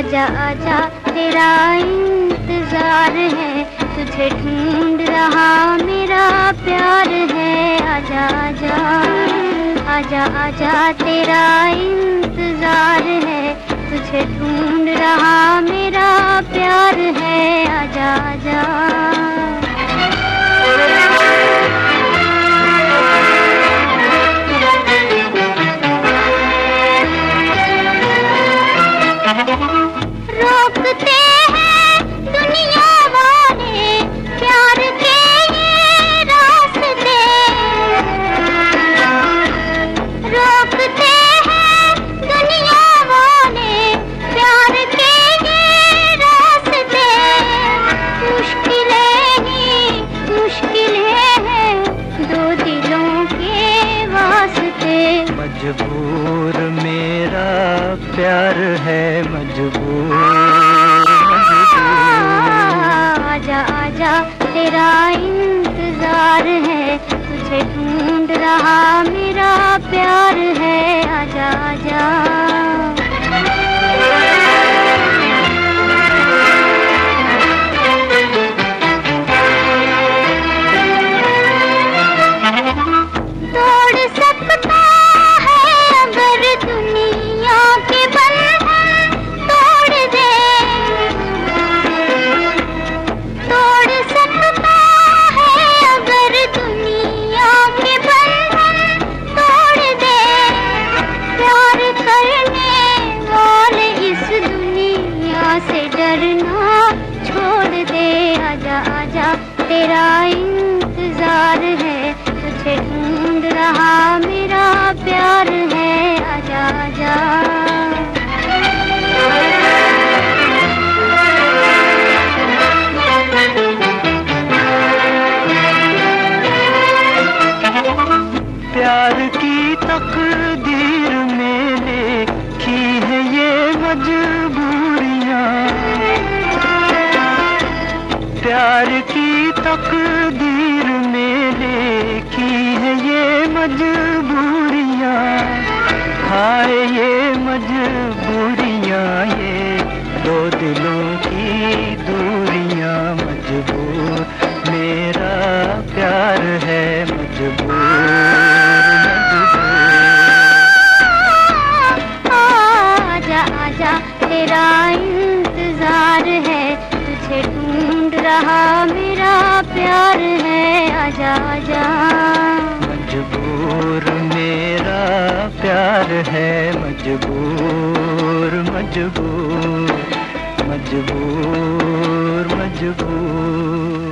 आजा आजा, तेरा इंतज़ार है। तुझे ढूंढ रहा मेरा प्यार है। आजा आजा आजा आजा, तेरा इंतज़ार है। तुझे ढूंढ रहा मेरा प्यार है। आजा आजा। मजबूर मेरा प्यार है मजबूर। तेरा इंतज़ार है तुझे ढूंढ रहा मेरा प्यार है। से डरना छोड़ दे आजा आजा तेरा इंतज़ार है तुझे प्यार की तकदीर में की है ये मजबूरियाँ। हाय ये मजबूरियाँ, ये दो दिलों की दूरियाँ। मजबूर, मेरा प्यार है मजबूर। ढूंढ मेरा प्यार है आजा आजा मजबूर मेरा प्यार है मजबूर मजबूर मजबूर मजबूर।